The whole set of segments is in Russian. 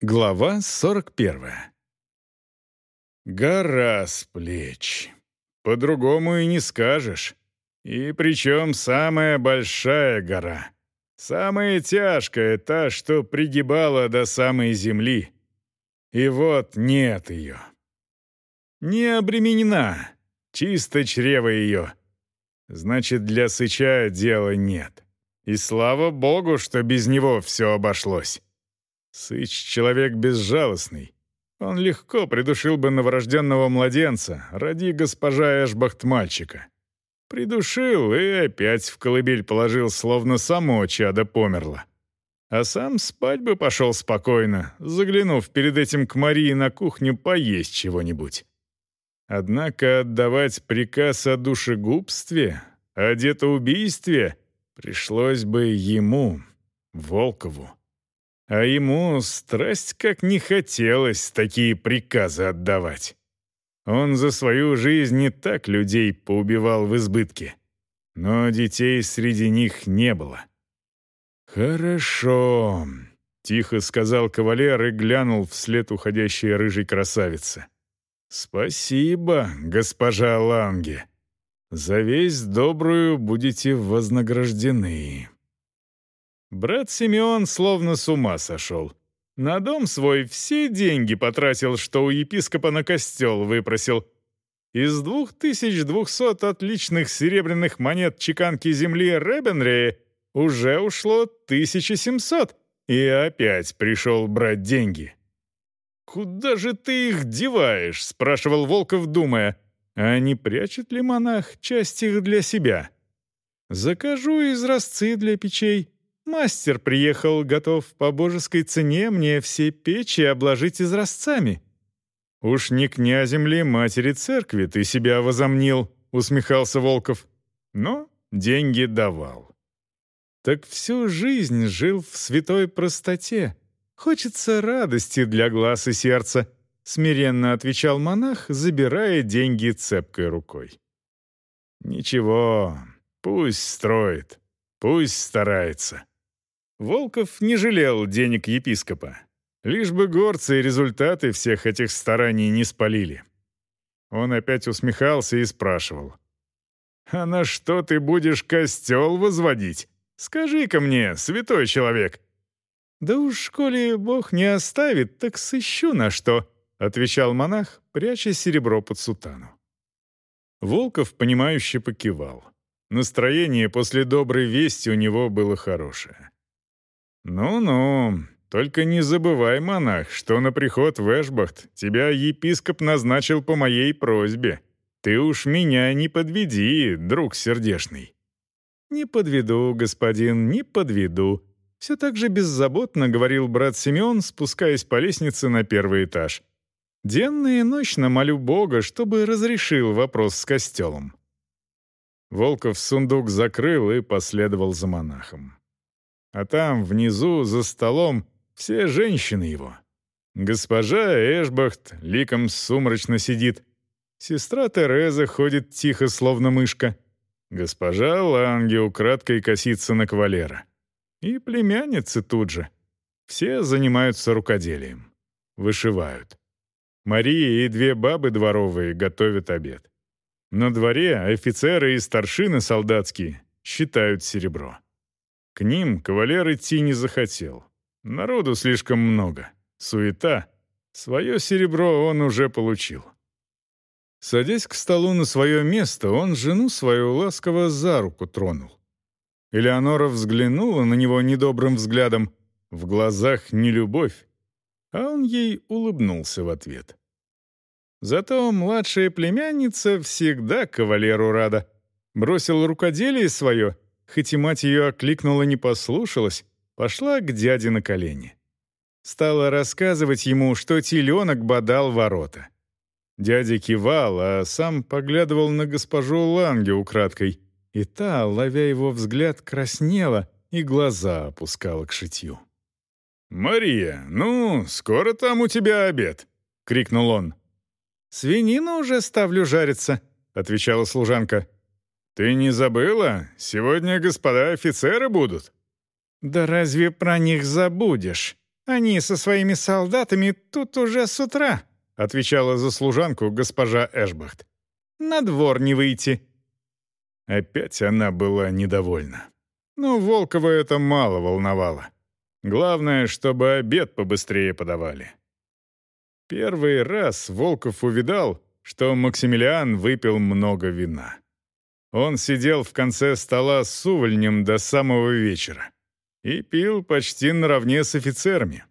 Глава 41. Гора с плеч. По-другому и не скажешь. И причем самая большая гора. Самая тяжкая та, что пригибала до самой земли. И вот нет ее. Не обременена. Чисто чрево ее. Значит, для Сыча дела нет. И слава богу, что без него все обошлось. Сыч — человек безжалостный. Он легко придушил бы новорожденного младенца ради госпожа Эшбахт мальчика. Придушил и опять в колыбель положил, словно само чадо померло. А сам спать бы пошел спокойно, заглянув перед этим к Марии на кухню поесть чего-нибудь. Однако отдавать приказ о душегубстве, о детоубийстве пришлось бы ему, Волкову. А ему страсть как не хотелось такие приказы отдавать. Он за свою жизнь не так людей поубивал в избытке. Но детей среди них не было. «Хорошо», — тихо сказал кавалер и глянул вслед уходящей рыжей красавице. «Спасибо, госпожа Ланге. За весь добрую будете вознаграждены». Брат Симеон словно с ума сошел. На дом свой все деньги потратил, что у епископа на костел выпросил. Из двух тысяч двухсот отличных серебряных монет чеканки земли Ребенрея уже ушло 1700, и опять пришел брать деньги. «Куда же ты их деваешь?» — спрашивал Волков, думая. «А не прячет ли монах часть их для себя?» «Закажу изразцы для печей». Мастер приехал, готов по божеской цене мне все печи обложить изразцами». «Уж не князем ли матери церкви ты себя возомнил?» — усмехался Волков. Но деньги давал. Так всю жизнь жил в святой простоте. Хочется радости для глаз и сердца, смиренно отвечал монах, забирая деньги цепкой рукой. Ничего, пусть строит, пусть старается. Волков не жалел денег епископа. Лишь бы горцы и результаты всех этих стараний не спалили. Он опять усмехался и спрашивал. «А на что ты будешь костел возводить? Скажи-ка мне, святой человек». «Да уж, коли Бог не оставит, так сыщу на что», — отвечал монах, пряча серебро под сутану. Волков, понимающе покивал. Настроение после доброй вести у него было хорошее. «Ну-ну, только не забывай, монах, что на приход в Эшбахт тебя епископ назначил по моей просьбе. Ты уж меня не подведи, друг сердешный». «Не подведу, господин, не подведу», — все так же беззаботно говорил брат Симеон, спускаясь по лестнице на первый этаж. «Денно и ночно молю Бога, чтобы разрешил вопрос с костелом». Волков сундук закрыл и последовал за монахом. А там, внизу, за столом, все женщины его. Госпожа Эшбахт ликом сумрачно сидит. Сестра Тереза ходит тихо, словно мышка. Госпожа Ланге украдкой косится на кавалера. И племянницы тут же. Все занимаются рукоделием. Вышивают. Мария и две бабы дворовые готовят обед. На дворе офицеры и старшины солдатские считают серебро. К ним кавалер идти не захотел. Народу слишком много. Суета. Свое серебро он уже получил. Садясь к столу на свое место, он жену свою ласково за руку тронул. Элеонора взглянула на него недобрым взглядом. В глазах не любовь, а он ей улыбнулся в ответ. Зато младшая племянница всегда кавалеру рада. Бросил рукоделие свое — хоть и мать ее окликнула не послушалась, пошла к дяде на колени. Стала рассказывать ему, что теленок бодал ворота. Дядя кивал, а сам поглядывал на госпожу Ланге украдкой, и та, ловя его взгляд, краснела и глаза опускала к шитью. «Мария, ну, скоро там у тебя обед!» — крикнул он. «Свинину уже ставлю жариться», — отвечала служанка. «Ты не забыла? Сегодня господа офицеры будут». «Да разве про них забудешь? Они со своими солдатами тут уже с утра», отвечала за служанку госпожа Эшбахт. «На двор не выйти». Опять она была недовольна. Но Волкова это мало волновало. Главное, чтобы обед побыстрее подавали. Первый раз Волков увидал, что Максимилиан выпил много вина. Он сидел в конце стола с увольнем до самого вечера и пил почти наравне с офицерами.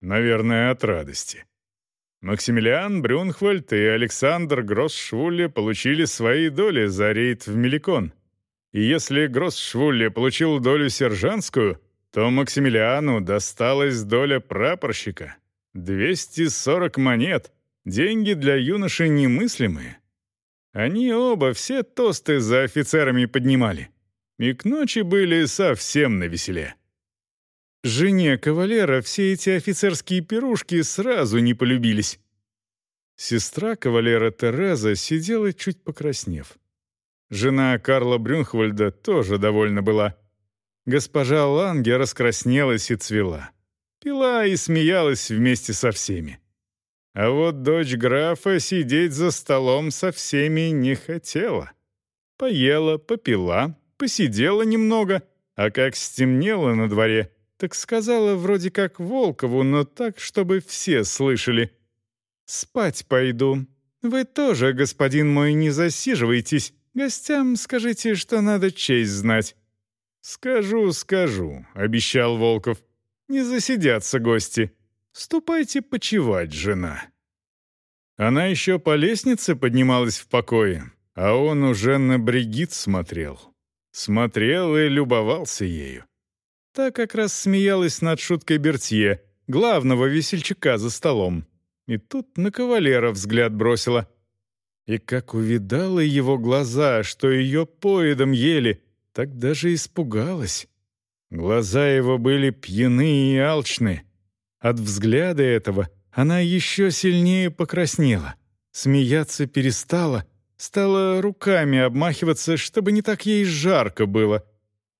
Наверное, от радости. Максимилиан Брюнхвальд и Александр Гроссшвулле получили свои доли за рейд в Меликон. И если Гроссшвулле получил долю сержантскую, то Максимилиану досталась доля прапорщика. 240 монет. Деньги для юноши немыслимые. Они оба все тосты за офицерами поднимали. И к ночи были совсем навеселе. Жене кавалера все эти офицерские пирушки сразу не полюбились. Сестра кавалера Тереза сидела чуть покраснев. Жена Карла Брюнхвальда тоже довольна была. Госпожа Ланге раскраснелась и цвела. Пила и смеялась вместе со всеми. А вот дочь графа сидеть за столом со всеми не хотела. Поела, попила, посидела немного, а как стемнело на дворе, так сказала вроде как Волкову, но так, чтобы все слышали. «Спать пойду. Вы тоже, господин мой, не засиживайтесь. Гостям скажите, что надо честь знать». «Скажу, скажу», — обещал Волков. «Не засидятся гости. Ступайте почевать, жена». Она еще по лестнице поднималась в покое, а он уже на Бригит смотрел. Смотрел и любовался ею. Та как раз смеялась над шуткой Бертье, главного весельчака за столом. И тут на кавалера взгляд бросила. И как увидала его глаза, что ее поедом ели, так даже испугалась. Глаза его были пьяны и алчны. От взгляда этого она еще сильнее покраснела. Смеяться перестала, стала руками обмахиваться, чтобы не так ей жарко было —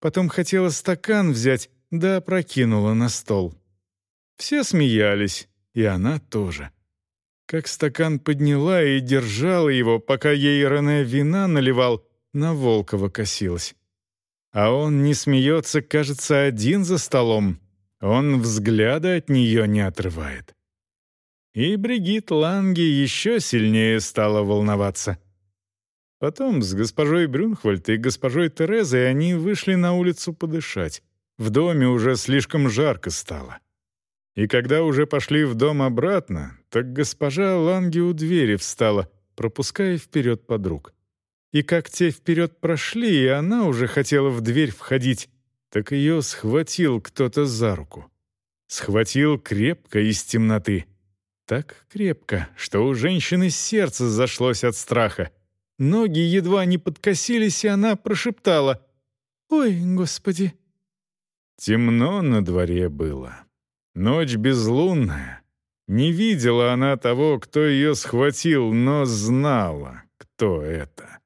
Потом хотела стакан взять, да опрокинула на стол. Все смеялись, и она тоже. Как стакан подняла и держала его, пока ей Рене вина наливал, на Волкова косилась. А он не смеется, кажется, один за столом. Он взгляда от нее не отрывает. И Бригит Ланги еще сильнее стала волноваться — Потом с госпожой Брюнхвальд и госпожой Терезой они вышли на улицу подышать. В доме уже слишком жарко стало. И когда уже пошли в дом обратно, так госпожа Ланге у двери встала, пропуская вперед подруг. И как те вперед прошли, и она уже хотела в дверь входить, так ее схватил кто-то за руку. Схватил крепко из темноты. Так крепко, что у женщины сердце зашлось от страха — Ноги едва не подкосились, и она прошептала «Ой, Господи!» Темно на дворе было. Ночь безлунная. Не видела она того, кто ее схватил, но знала, кто это.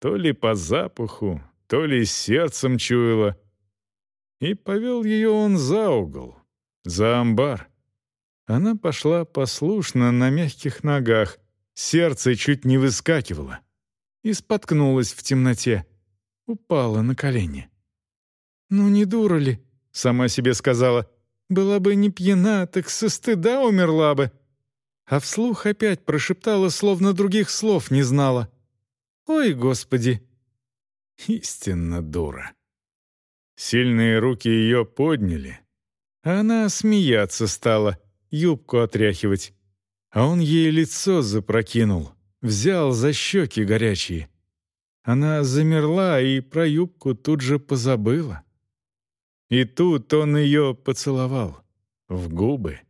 То ли по запаху, то ли сердцем чуяла. И повел ее он за угол, за амбар. Она пошла послушно на мягких ногах, сердце чуть не выскакивало и споткнулась в темноте. Упала на колени. «Ну не дура ли?» — сама себе сказала. «Была бы не пьяна, так со стыда умерла бы». А вслух опять прошептала, словно других слов не знала. «Ой, Господи!» Истинно дура. Сильные руки ее подняли. А она смеяться стала, юбку отряхивать. А он ей лицо запрокинул взял за щеки горячие. Она замерла и про юбку тут же позабыла. И тут он ее поцеловал в губы.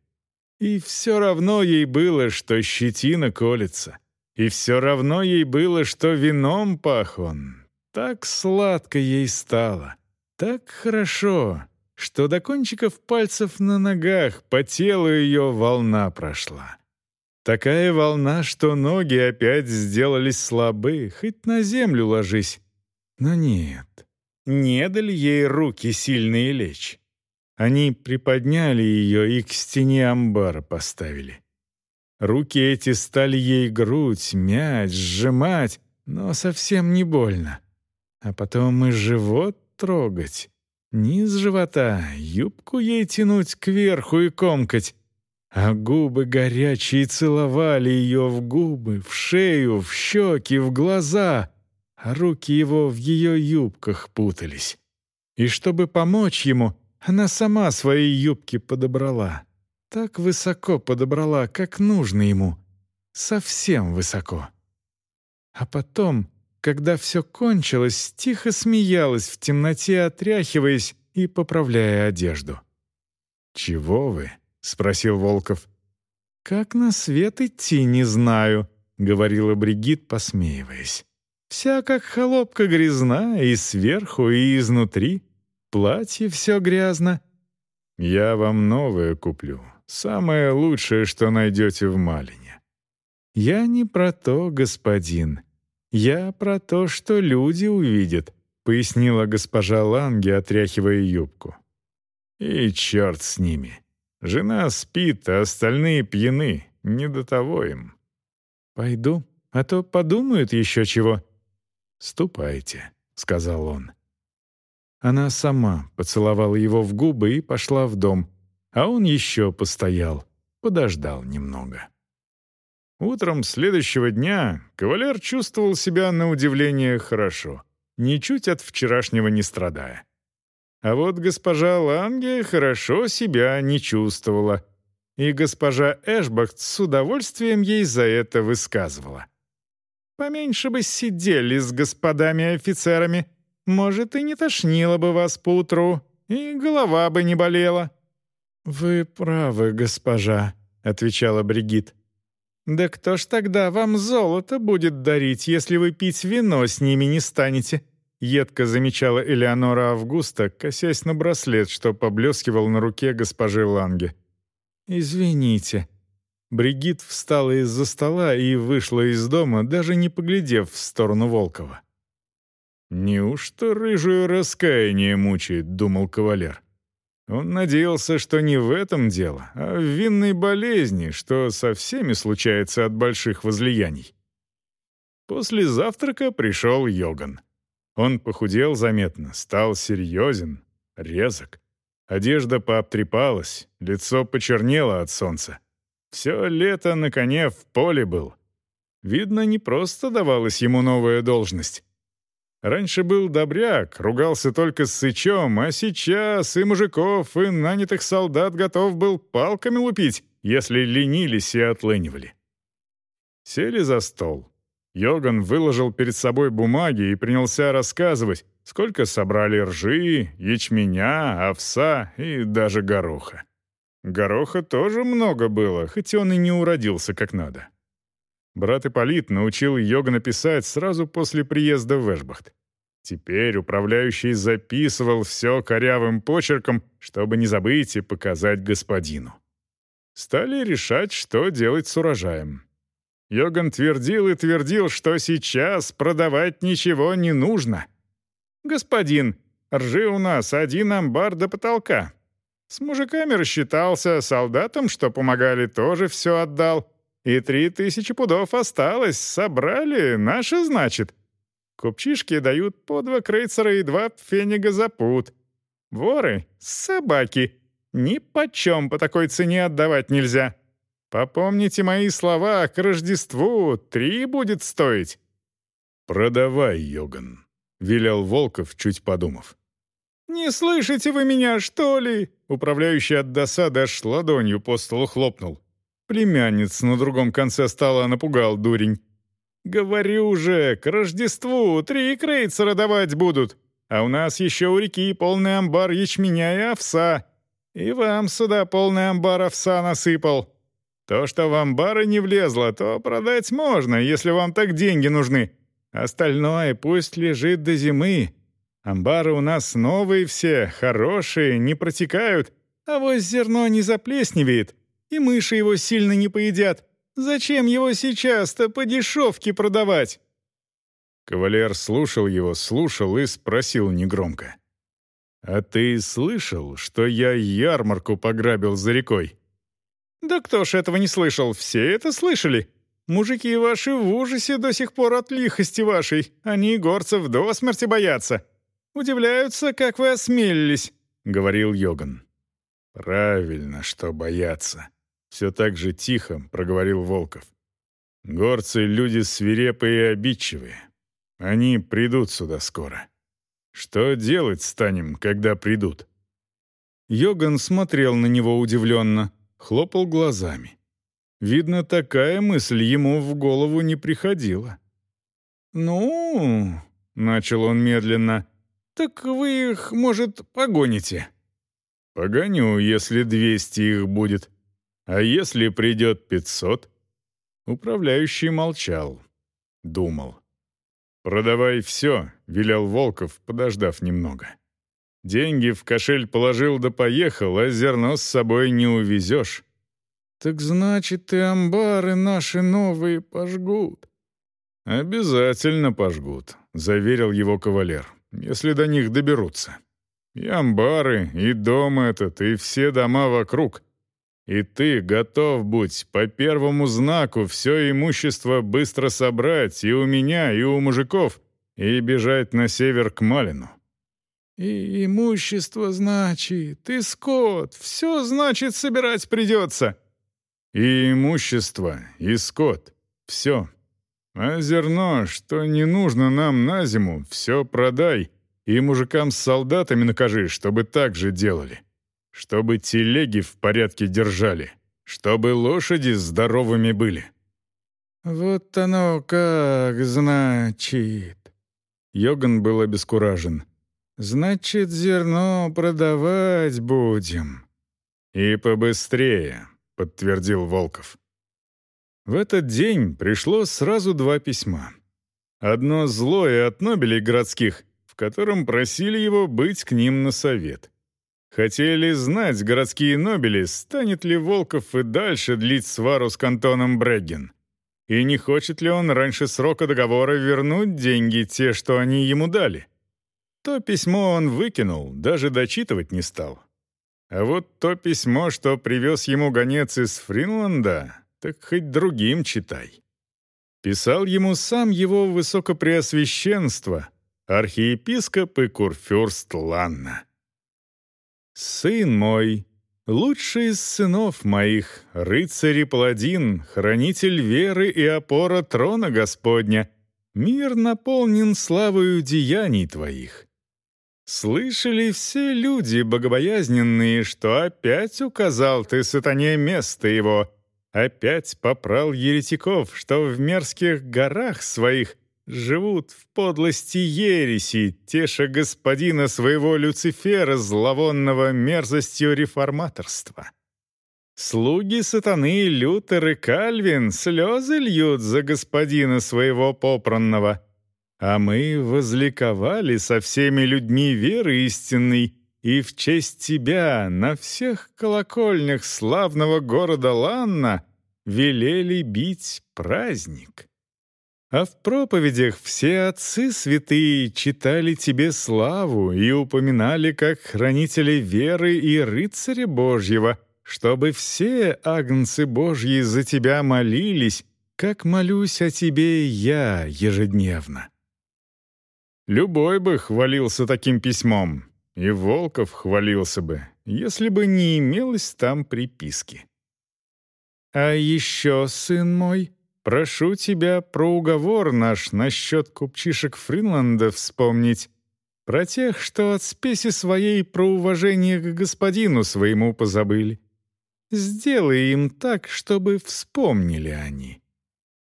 И все равно ей было, что щетина колется. И все равно ей было, что вином пах он. Так сладко ей стало, так хорошо, что до кончиков пальцев на ногах по телу ее волна прошла. Такая волна, что ноги опять сделались слабы, хоть на землю ложись. Но нет, не дали ей руки сильные лечь. Они приподняли ее и к стене амбара поставили. Руки эти стали ей грудь мять, сжимать, но совсем не больно. А потом и живот трогать. Низ живота, юбку ей тянуть кверху и комкать. А губы горячие целовали ее в губы, в шею, в щеки, в глаза, а руки его в ее юбках путались. И чтобы помочь ему, она сама свои юбки подобрала. Так высоко подобрала, как нужно ему. Совсем высоко. А потом, когда все кончилось, тихо смеялась в темноте, отряхиваясь и поправляя одежду. «Чего вы?» — спросил Волков. «Как на свет идти, не знаю», — говорила Бригит, посмеиваясь. «Вся как холопка грязна и сверху, и изнутри. Платье все грязно». «Я вам новое куплю, Самое лучшее, что найдете в Малине». «Я не про то, господин. Я про то, что люди увидят», — пояснила госпожа Ланге, отряхивая юбку. «И черт с ними. Жена спит, а остальные пьяны. Не до того им». «Пойду, а то подумают еще чего». «Ступайте», — сказал он. Она сама поцеловала его в губы и пошла в дом, а он еще постоял, подождал немного. Утром следующего дня кавалер чувствовал себя на удивление хорошо, ничуть от вчерашнего не страдая. А вот госпожа Ланге хорошо себя не чувствовала, и госпожа Эшбахт с удовольствием ей за это высказывала. «Поменьше бы сидели с господами офицерами, может, и не тошнило бы вас поутру, и голова бы не болела». «Вы правы, госпожа», — отвечала Бригит. «Да кто ж тогда вам золото будет дарить, если вы пить вино с ними не станете?» Едко замечала Элеонора Августа, косясь на браслет, что поблескивал на руке госпожи Ланге. «Извините». Бригит встала из-за стола и вышла из дома, даже не поглядев в сторону Волкова. «Неужто рыжую раскаяние мучает?» — думал кавалер. Он надеялся, что не в этом дело, а в винной болезни, что со всеми случается от больших возлияний. После завтрака пришел Йоган. Он похудел заметно, стал серьезен, резок. Одежда пообтрепалась, лицо почернело от солнца. Все лето на коне в поле был. Видно, не просто давалась ему новая должность. Раньше был добряк, ругался только с сычом, а сейчас и мужиков, и нанятых солдат готов был палками лупить, если ленились и отлынивали. Сели за стол. Йоган выложил перед собой бумаги и принялся рассказывать, сколько собрали ржи, ячменя, овса и даже гороха. Гороха тоже много было, хоть он и не уродился как надо. Брат Ипполит научил Йогана писать сразу после приезда в Эшбахт. Теперь управляющий записывал все корявым почерком, чтобы не забыть и показать господину. Стали решать, что делать с урожаем. Йоган твердил и твердил, что сейчас продавать ничего не нужно. «Господин, ржи у нас один амбар до потолка. С мужиками рассчитался, солдатам, что помогали, тоже все отдал. И три тысячи пудов осталось, собрали, наши, значит. Купчишки дают по два крейцера и два фенига за пуд. Воры — собаки. Ни почем по такой цене отдавать нельзя. Попомните мои слова, к Рождеству три будет стоить». «Продавай, Йоган», — велел Волков, чуть подумав. «Не слышите вы меня, что ли?» Управляющий от досады аж ладонью по столу хлопнул. Племянниц на другом конце стола напугал дурень. «Говорю же, к Рождеству три крейцера давать будут, а у нас еще у реки полный амбар ячменя и овса. И вам сюда полный амбар овса насыпал. То, что в амбары не влезло, то продать можно, если вам так деньги нужны. Остальное пусть лежит до зимы. Амбары у нас новые все, хорошие, не протекают, а вот зерно не заплесневеет, и мыши его сильно не поедят. Зачем его сейчас-то по дешевке продавать?» Кавалер слушал его, слушал и спросил негромко. «А ты слышал, что я ярмарку пограбил за рекой?» «Да кто ж этого не слышал? Все это слышали. Мужики ваши в ужасе до сих пор от лихости вашей. Они горцев до смерти боятся. Удивляются, как вы осмелились», — говорил Йоган. «Правильно, что боятся», — все так же тихо проговорил Волков. «Горцы — люди свирепые и обидчивые. Они придут сюда скоро. Что делать станем, когда придут?» Йоган смотрел на него удивленно, хлопал глазами. Видно, такая мысль ему в голову не приходила. «Ну...» — начал он медленно. «Так вы их, может, погоните?» «Погоню, если двести их будет. А если придет пятьсот?» Управляющий молчал. Думал. «Продавай все», — велел Волков, подождав немного. «Деньги в кошель положил да поехал, а зерно с собой не увезешь. «Так значит, и амбары наши новые пожгут». «Обязательно пожгут», — заверил его кавалер, «если до них доберутся. И амбары, и дом этот, и все дома вокруг. И ты готов будь по первому знаку все имущество быстро собрать и у меня, и у мужиков, и бежать на север к Малину». «И имущество, значит, и скот, все, значит, собирать придется», и имущество, и скот. Все. А зерно, что не нужно нам на зиму, все продай. И мужикам с солдатами накажи, чтобы так же делали. Чтобы телеги в порядке держали. Чтобы лошади здоровыми были. «Вот оно как, значит...» Йоган был обескуражен. «Значит, зерно продавать будем». «И побыстрее», — подтвердил Волков. В этот день пришло сразу два письма. Одно злое от Нобелей городских, в котором просили его быть к ним на совет. Хотели знать городские Нобели, станет ли Волков и дальше длить свару с кантоном Брегген. И не хочет ли он раньше срока договора вернуть деньги, те, что они ему дали. То письмо он выкинул, даже дочитывать не стал. А вот то письмо, что привез ему гонец из Фринланда, так хоть другим читай. Писал ему сам его высокопреосвященство, архиепископ и курфюрст Ланна. «Сын мой, лучший из сынов моих, рыцарь и паладин, хранитель веры и опора трона Господня, мир наполнен славою деяний твоих. Слышали все люди богобоязненные, что опять указал ты сатане место его, опять попрал еретиков, что в мерзких горах своих живут в подлости ереси, теша господина своего Люцифера, зловонного мерзостью реформаторства. Слуги сатаны Лютер и Кальвин слезы льют за господина своего попранного — а мы возликовали со всеми людьми веры истинной и в честь тебя на всех колокольнях славного города Ланна велели бить праздник. А в проповедях все отцы святые читали тебе славу и упоминали как хранители веры и рыцаря Божьего, чтобы все агнцы Божьи за тебя молились, как молюсь о тебе я ежедневно. Любой бы хвалился таким письмом, и Волков хвалился бы, если бы не имелось там приписки. «А еще, сын мой, прошу тебя про уговор наш насчет купчишек Фринланда вспомнить, про тех, что от спеси своей про уважение к господину своему позабыли. Сделай им так, чтобы вспомнили они».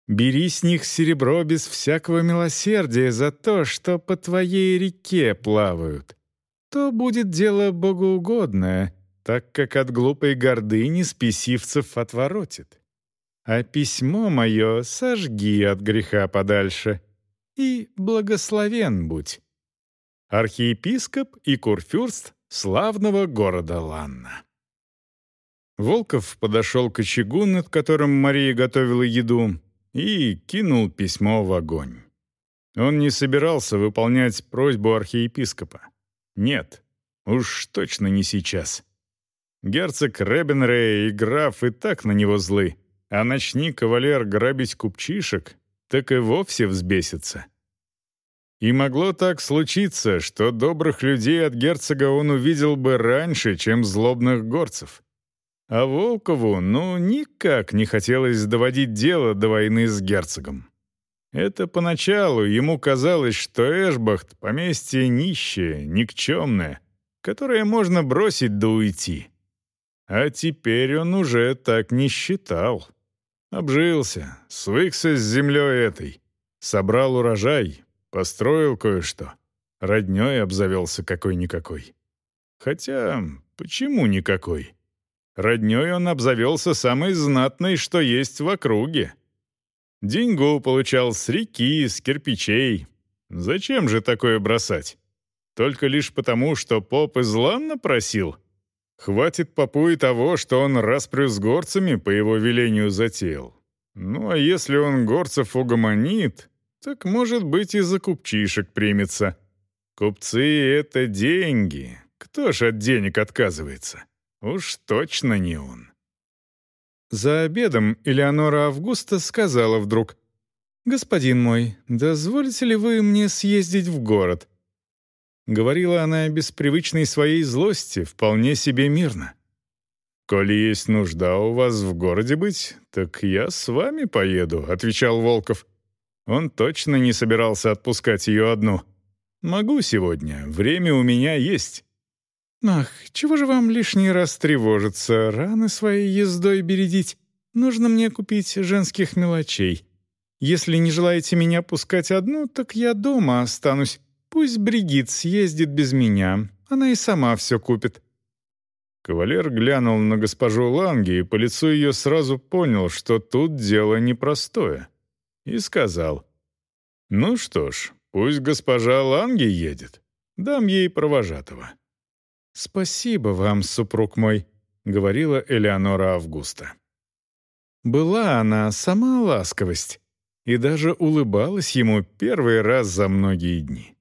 Бери с них серебро без всякого милосердия за то, что по твоей реке плавают. То будет дело богоугодное, так как от глупой гордыни спесивцев отворотит. А письмо мое сожги от греха подальше, и благословен будь. Архиепископ и курфюрст славного города Ланна. Волков подошел к очагу, над которым Мария готовила еду, и кинул письмо в огонь. Он не собирался выполнять просьбу архиепископа. Нет, Уж точно не сейчас. Герцог Ребенрей и граф и так на него злы, а начни кавалер грабить купчишек, так и вовсе взбесится. И могло так случиться, что добрых людей от герцога он увидел бы раньше, чем злобных горцев. А Волкову, ну, никак не хотелось доводить дело до войны с герцогом. Это поначалу ему казалось, что Эшбахт — поместье нищее, никчемное, которое можно бросить да уйти. А теперь он уже так не считал. Обжился, свыкся с землей этой, собрал урожай, построил кое-что, роднёй обзавелся какой-никакой. Хотя, почему никакой? Роднёй он обзавелся самой знатной, что есть в округе. Деньгу получал с реки, с кирпичей. Зачем же такое бросать? Только лишь потому, что поп из Ланна просил? Хватит попу и того, что он распрю с горцами по его велению затеял. Ну а если он горцев угомонит, так, может быть, и за купчишек примется. Купцы — это деньги. Кто ж от денег отказывается? Уж точно не он. За обедом Элеонора Августа сказала вдруг, «Господин мой, дозволите ли вы мне съездить в город?» Говорила она без привычной своей злости, вполне себе мирно. «Коли есть нужда у вас в городе быть, так я с вами поеду», — отвечал Волков. Он точно не собирался отпускать ее одну. «Могу сегодня, время у меня есть». «Ах, чего же вам лишний раз тревожиться, раны своей ездой бередить? Нужно мне купить женских мелочей. Если не желаете меня пускать одну, так я дома останусь. Пусть Бригит съездит без меня, она и сама все купит». Кавалер глянул на госпожу Ланги и по лицу ее сразу понял, что тут дело непростое. И сказал, «Ну что ж, пусть госпожа Ланги едет. Дам ей провожатого». «Спасибо вам, супруг мой», — говорила Элеонора Августа. Была она сама ласковость и даже улыбалась ему первый раз за многие дни.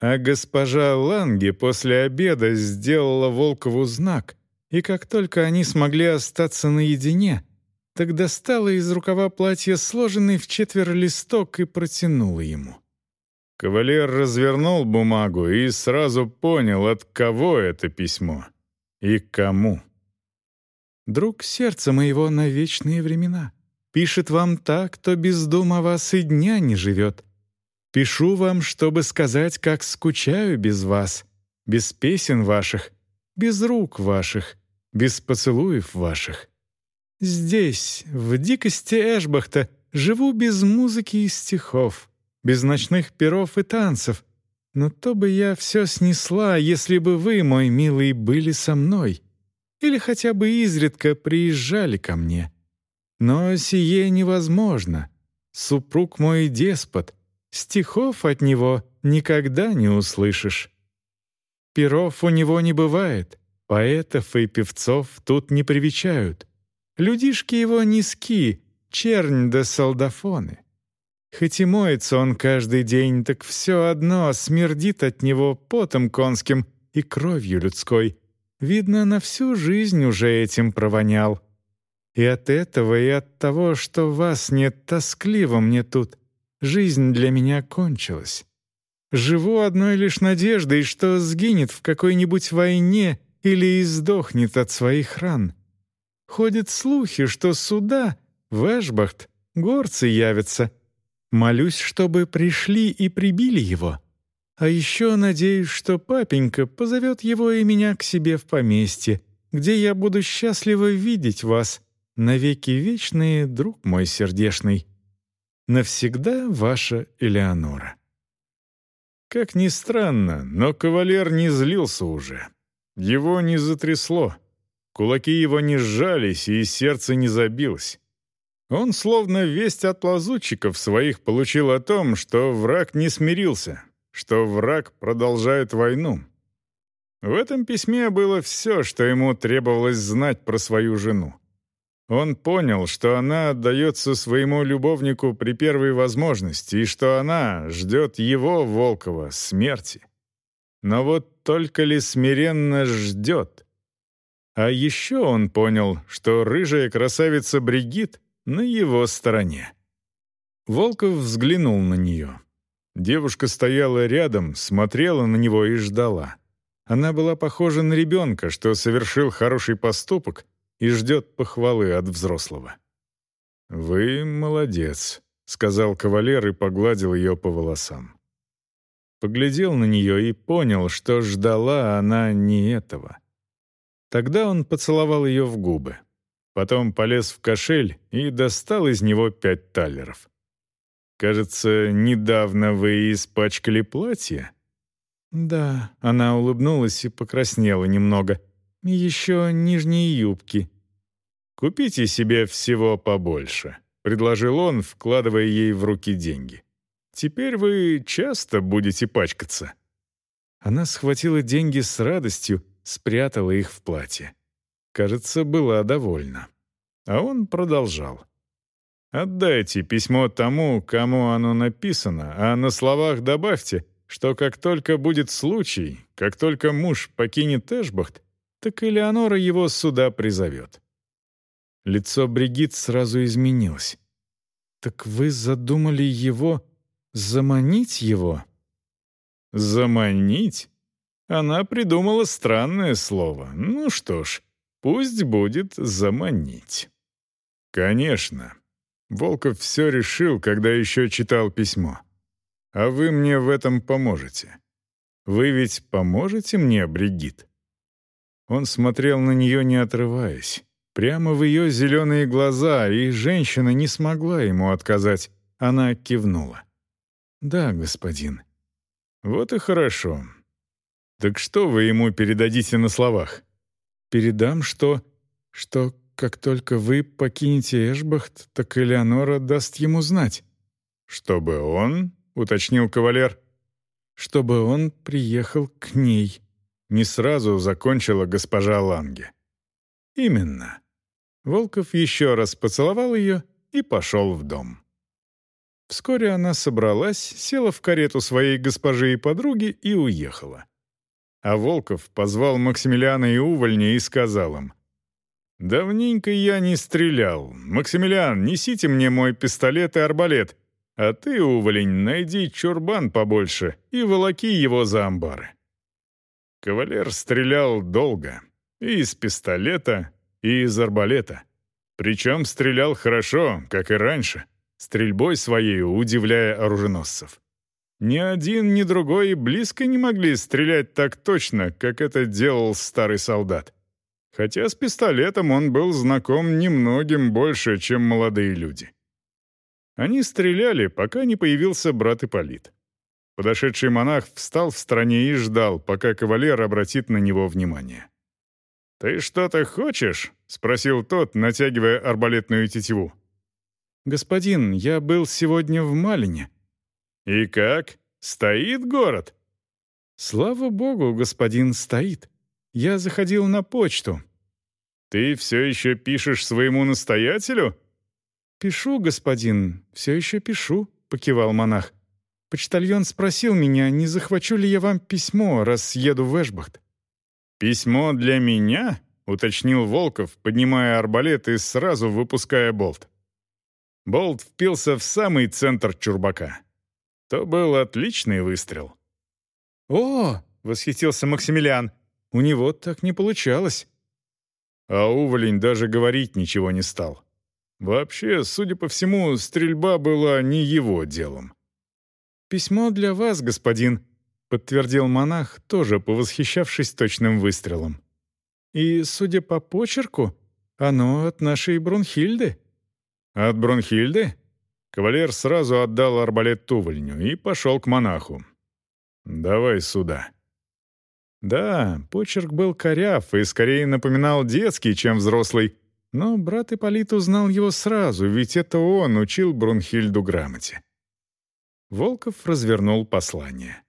А госпожа Ланге после обеда сделала Волкову знак, и как только они смогли остаться наедине, так достала из рукава платья сложенный в четверо листок и протянула ему. Кавалер развернул бумагу и сразу понял, от кого это письмо и кому. «Друг сердца моего на вечные времена, пишет вам так, кто без дома вас и дня не живет. Пишу вам, чтобы сказать, как скучаю без вас, без песен ваших, без рук ваших, без поцелуев ваших. Здесь, в дикости Эшбахта, живу без музыки и стихов» без ночных перов и танцев. Но то бы я все снесла, если бы вы, мой милый, были со мной. Или хотя бы изредка приезжали ко мне. Но сие невозможно. Супруг мой деспот. Стихов от него никогда не услышишь. Перов у него не бывает, поэтов и певцов тут не привечают. Людишки его низки, чернь да солдафоны. Хоть и моется он каждый день, так все одно смердит от него потом конским и кровью людской. Видно, на всю жизнь уже этим провонял. И от этого, и от того, что вас нет тоскливо мне тут, жизнь для меня кончилась. Живу одной лишь надеждой, что сгинет в какой-нибудь войне или издохнет от своих ран. Ходят слухи, что сюда, в Эшбахт, горцы явятся — Молюсь, чтобы пришли и прибили его. А еще надеюсь, что папенька позовет его и меня к себе в поместье, где я буду счастливо видеть вас, навеки вечные, друг мой сердешный. Навсегда ваша Элеонора. Как ни странно, но кавалер не злился уже. Его не затрясло. Кулаки его не сжались, и сердце не забилось. Он словно весть от лазутчиков своих получил о том, что враг не смирился, что враг продолжает войну. В этом письме было все, что ему требовалось знать про свою жену. Он понял, что она отдается своему любовнику при первой возможности и что она ждет его, Волкова, смерти. но вот только ли смиренно ждет? А еще он понял, что рыжая красавица Бригит на его стороне. Волков взглянул на нее. Девушка стояла рядом, смотрела на него и ждала. Она была похожа на ребенка, что совершил хороший поступок и ждет похвалы от взрослого. «Вы молодец», — сказал кавалер и погладил ее по волосам. Поглядел на нее и понял, что ждала она не этого. Тогда он поцеловал ее в губы. Потом полез в кошель и достал из него пять талеров. «Кажется, недавно вы испачкали платье?» «Да», — она улыбнулась и покраснела немного. «Еще нижние юбки». «Купите себе всего побольше», — предложил он, вкладывая ей в руки деньги. «Теперь вы часто будете пачкаться». Она схватила деньги с радостью, спрятала их в платье. Кажется, была довольна. А он продолжал. «Отдайте письмо тому, кому оно написано, а на словах добавьте, что как только будет случай, как только муж покинет Эшбахт, так Элеонора его сюда призовет». Лицо Бригит сразу изменилось. «Так вы задумали его... заманить его?» «Заманить?» Она придумала странное слово. Ну что ж, пусть будет «заманить». «Конечно». Волков все решил, когда еще читал письмо. «А вы мне в этом поможете. Вы ведь поможете мне, Бригит?» Он смотрел на нее, не отрываясь, прямо в ее зеленые глаза, и женщина не смогла ему отказать. Она кивнула. «Да, господин». «Вот и хорошо. «Так что вы ему передадите на словах?» «Передам, что... что как только вы покинете Эшбахт, так Элеонора даст ему знать». «Чтобы он?» — уточнил кавалер. «Чтобы он приехал к ней». Не сразу закончила госпожа Ланге. «Именно». Волков еще раз поцеловал ее и пошел в дом. Вскоре она собралась, села в карету своей госпожи и подруги и уехала. А Волков позвал Максимилиана и Увольня и сказал им, «Давненько я не стрелял. Максимилиан, несите мне мой пистолет и арбалет, а ты, Уволень, найди чурбан побольше и волоки его за амбары». Кавалер стрелял долго, и из пистолета, и из арбалета. Причем стрелял хорошо, как и раньше, стрельбой своей удивляя оруженосцев. Ни один, ни другой близко не могли стрелять так точно, как это делал старый солдат. Хотя с пистолетом он был знаком немногим больше, чем молодые люди. Они стреляли, пока не появился брат Ипполит. Подошедший монах встал в стороне и ждал, пока кавалер обратит на него внимание. «Ты что-то хочешь?» — спросил тот, натягивая арбалетную тетиву. «Господин, я был сегодня в Малине», «И как? Стоит город?» «Слава богу, господин, стоит. Я заходил на почту». «Ты все еще пишешь своему настоятелю?» «Пишу, господин, все еще пишу», — покивал монах. «Почтальон спросил меня, не захвачу ли я вам письмо, раз еду в Эшбахт». «Письмо для меня?» — уточнил Волков, поднимая арбалет и сразу выпуская болт. Болт впился в самый центр чурбака то был отличный выстрел. «О!» — восхитился Максимилиан. «У него так не получалось». А Уволень даже говорить ничего не стал. Вообще, судя по всему, стрельба была не его делом. «Письмо для вас, господин», — подтвердил монах, тоже повосхищавшись точным выстрелом. «И, судя по почерку, оно от нашей Брунхильды». «От Брунхильды?» Кавалер сразу отдал арбалет Тувольню и пошел к монаху. «Давай сюда». Да, почерк был коряв и скорее напоминал детский, чем взрослый, но брат Ипполит узнал его сразу, ведь это он учил Брунхильду грамоте. Волков развернул послание.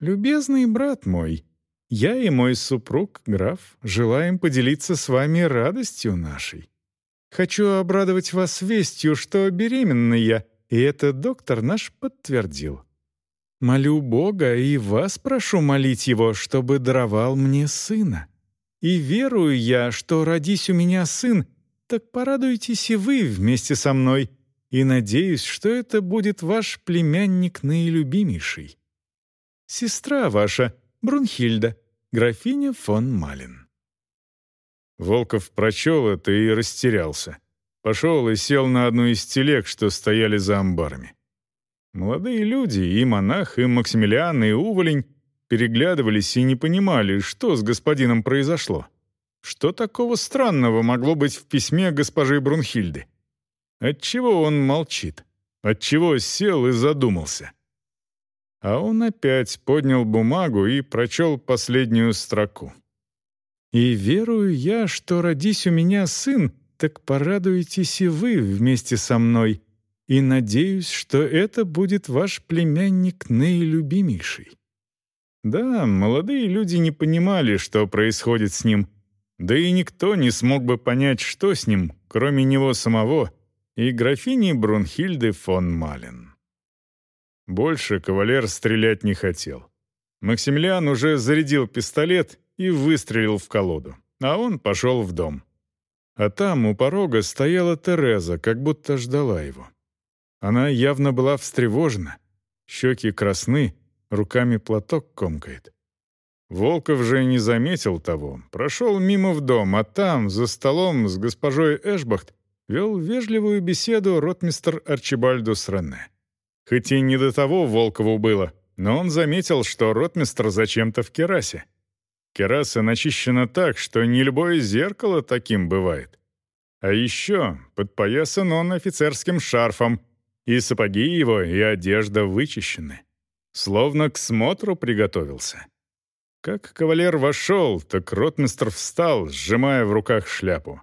«Любезный брат мой, я и мой супруг, граф, желаем поделиться с вами радостью нашей. Хочу обрадовать вас вестью, что беременна я, и это доктор наш подтвердил. Молю Бога и вас прошу молить Его, чтобы даровал мне сына. И верую я, что родись у меня сын, так порадуйтесь и вы вместе со мной, и надеюсь, что это будет ваш племянник наилюбимейший. Сестра ваша, Брунхильда, графиня фон Малин». Волков прочел это и растерялся. Пошел и сел на одну из телег, что стояли за амбарами. Молодые люди, и монах, и Максимилиан, и Уволень, переглядывались и не понимали, что с господином произошло. Что такого странного могло быть в письме госпожи Брунхильды? Отчего он молчит? Отчего сел и задумался? А он опять поднял бумагу и прочел последнюю строку. «И верую я, что родись у меня сын, так порадуетесь и вы вместе со мной, и надеюсь, что это будет ваш племянник наилюбимейший». Да, молодые люди не понимали, что происходит с ним, да и никто не смог бы понять, что с ним, кроме него самого и графини Брунхильды фон Мален. Больше кавалер стрелять не хотел. Максимилиан уже зарядил пистолет и выстрелил в колоду, а он пошел в дом. А там у порога стояла Тереза, как будто ждала его. Она явно была встревожена. Щеки красны, руками платок комкает. Волков же не заметил того, прошел мимо в дом, а там, за столом с госпожой Эшбахт, вел вежливую беседу ротмистр Арчибальдус Рене. Хоть и не до того Волкову было, но он заметил, что ротмистр зачем-то в керасе. Кераса начищена так, что не любое зеркало таким бывает. А еще подпоясан он офицерским шарфом — и сапоги его, и одежда вычищены. Словно к смотру приготовился. Как кавалер вошел, так ротмистр встал, сжимая в руках шляпу.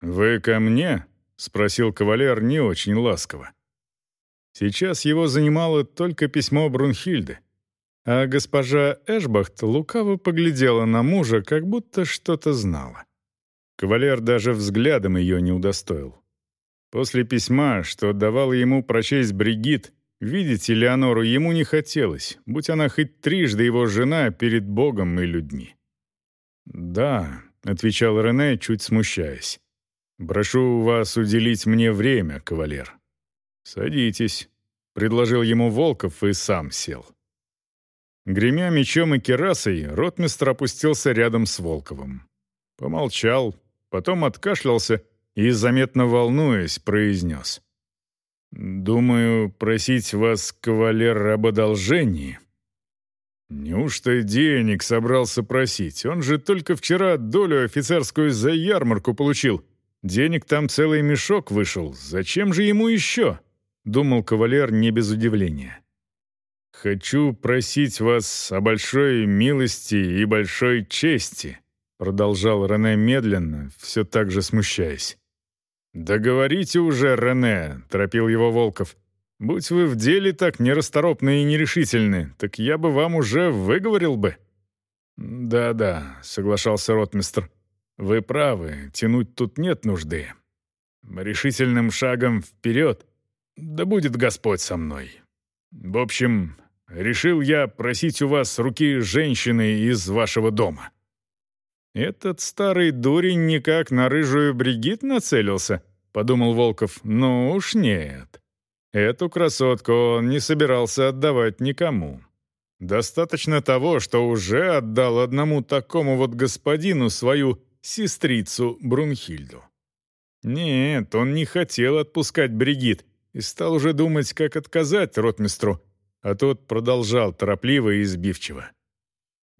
«Вы ко мне?» — спросил кавалер не очень ласково. Сейчас его занимало только письмо Брунхильды, а госпожа Эшбахт лукаво поглядела на мужа, как будто что-то знала. Кавалер даже взглядом ее не удостоил. После письма, что давал ему прочесть Бригит, видеть Элеонору ему не хотелось, будь она хоть трижды его жена перед Богом и людьми. «Да», — отвечал Рене, чуть смущаясь. «Прошу вас уделить мне время, кавалер». «Садитесь», — предложил ему Волков и сам сел. Гремя мечом и керасой, ротмистр опустился рядом с Волковым. Помолчал, потом откашлялся и, заметно волнуясь, произнес. «Думаю, просить вас, кавалер, об одолжении». «Неужто денег собрался просить? Он же только вчера долю офицерскую за ярмарку получил. Денег там целый мешок вышел. Зачем же ему еще?» — думал кавалер не без удивления. «Хочу просить вас о большой милости и большой чести», — продолжал Рене медленно, все так же смущаясь. «Да говорите уже, Рене», — торопил его Волков. «Будь вы в деле так нерасторопны и нерешительны, так я бы вам уже выговорил бы». «Да-да», — соглашался ротмистр. «Вы правы, тянуть тут нет нужды. Решительным шагом вперед, да будет Господь со мной. В общем, решил я просить у вас руки женщины из вашего дома». «Этот старый дурень никак на рыжую Бригит нацелился?» — подумал Волков. «Ну уж нет. Эту красотку он не собирался отдавать никому. Достаточно того, что уже отдал одному такому вот господину свою сестрицу Брунхильду. Нет, он не хотел отпускать Бригит и стал уже думать, как отказать ротмистру, а тот продолжал торопливо и избивчиво.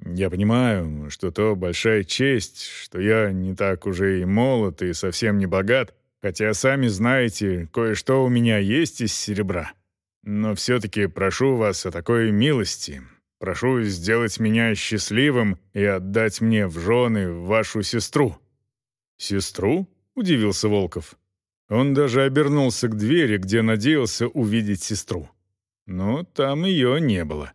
Я понимаю, что то большая честь, что я не так уже и молод и совсем не богат, хотя сами знаете, кое-что у меня есть из серебра. Но все-таки прошу вас о такой милости. Прошу сделать меня счастливым и отдать мне в жены вашу сестру». «Сестру?» — удивился Волков. Он даже обернулся к двери, где надеялся увидеть сестру. Но там ее не было.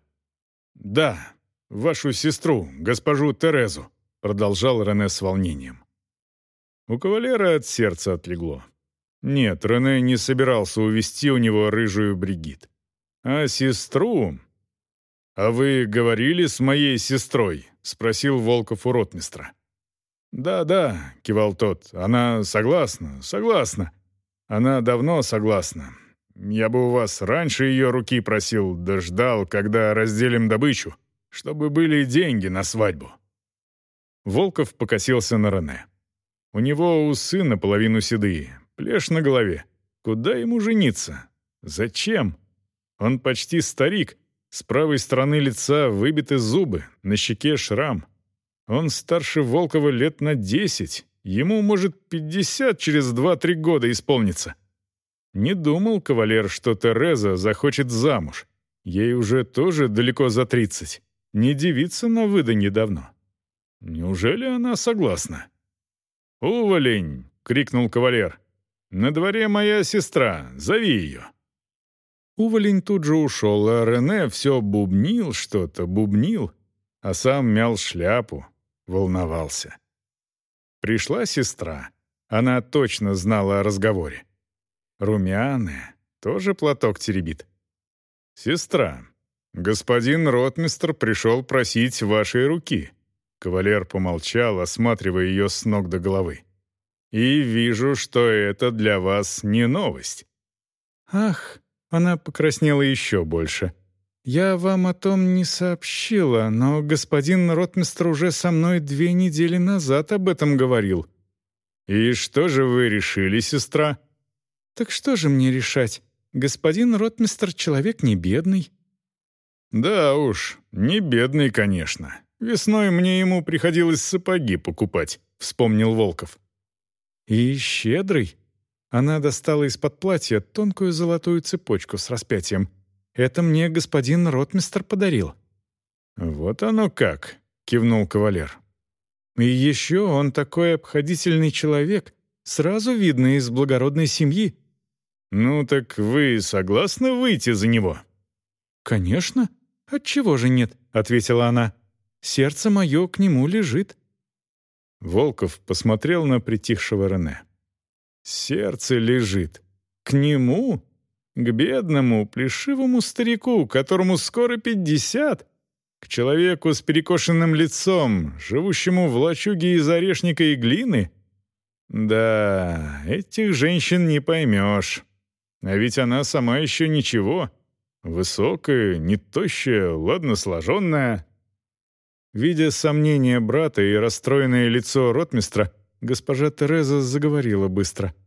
«Да, вашу сестру, госпожу Терезу», — продолжал Рене с волнением. У кавалера от сердца отлегло. Нет, Рене не собирался увести у него рыжую Бригит. А сестру... «А вы говорили с моей сестрой?» — спросил Волков у ротмистра. «Да, да», — кивал тот, — «она согласна, согласна. Она давно согласна. Я бы у вас раньше ее руки просил, да ждал, когда разделим добычу, чтобы были деньги на свадьбу». Волков покосился на Рене. У него усы наполовину седые, плешь на голове. Куда ему жениться? Зачем? Он почти старик. С правой стороны лица выбиты зубы, на щеке шрам. Он старше Волкова лет на десять. Ему, может, пятьдесят через два-три года исполнится. Не думал кавалер, что Тереза захочет замуж. Ей уже тоже далеко за тридцать. Не девица на выданье давно. Неужели она согласна? «Уволень!» — крикнул кавалер. «На дворе моя сестра, зови ее». Уволень тут же ушел, а Рене все бубнил что-то, бубнил, а сам мял шляпу, волновался. Пришла сестра. Она точно знала о разговоре. Румяная, тоже платок теребит. «Сестра, господин ротмистр пришел просить вашей руки». Кавалер помолчал, осматривая ее с ног до головы. «И вижу, что это для вас не новость». «Ах!» — она покраснела еще больше. «Я вам о том не сообщила, но господин ротмистр уже со мной две недели назад об этом говорил». «И что же вы решили, сестра?» «Так что же мне решать? Господин ротмистр человек не бедный». «Да уж, не бедный, конечно. Весной мне ему приходилось сапоги покупать», — вспомнил Волков. «И щедрый». Она достала из-под платья тонкую золотую цепочку с распятием — это мне господин ротмистр подарил». «Вот оно как», — кивнул кавалер. «И еще он такой обходительный человек, сразу видно из благородной семьи». «Ну так вы согласны выйти за него?» «Конечно. Отчего же нет?» — ответила она. «Сердце мое к нему лежит». Волков посмотрел на притихшего Рене. «Сердце лежит. К нему? К бедному, плешивому старику, которому скоро пятьдесят, к человеку с перекошенным лицом, живущему в лачуге из орешника и глины? Да, этих женщин не поймешь. А ведь она сама еще ничего. Высокая, не тощая, ладно сложенная. Видя сомнения брата и расстроенное лицо ротмистра, госпожа Тереза заговорила быстро —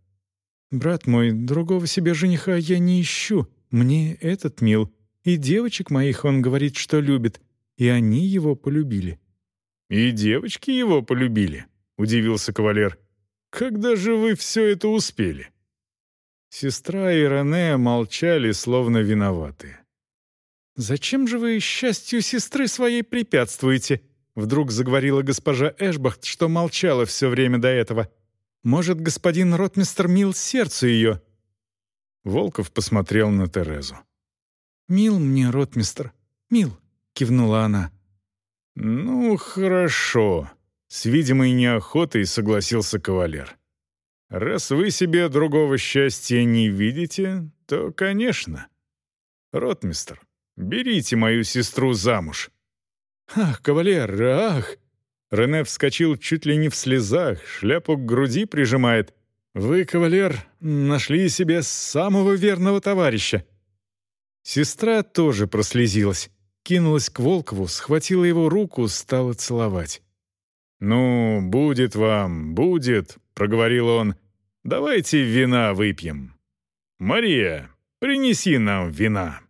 «Брат мой, другого себе жениха я не ищу. Мне этот мил. И девочек моих он говорит, что любит. И они его полюбили». «И девочки его полюбили?» — удивился кавалер. «Когда же вы все это успели?» Сестра и Рене молчали, словно виноватые. «Зачем же вы счастью сестры своей препятствуете?» Вдруг заговорила госпожа Эшбахт, что молчала все время до этого. Может, господин ротмистр мил сердцу ее?» Волков посмотрел на Терезу. «Мил мне, ротмистр, мил», — кивнула она. «Ну, хорошо», — с видимой неохотой согласился кавалер. «Раз вы себе другого счастья не видите, то, конечно. Ротмистр, берите мою сестру замуж». «Ах, кавалер, ах!» Рене вскочил чуть ли не в слезах, шляпу к груди прижимает. «Вы, кавалер, нашли себе самого верного товарища». Сестра тоже прослезилась, кинулась к Волкову, схватила его руку, стала целовать. «Ну, будет вам, будет», — проговорил он. «Давайте вина выпьем. Мария, принеси нам вина».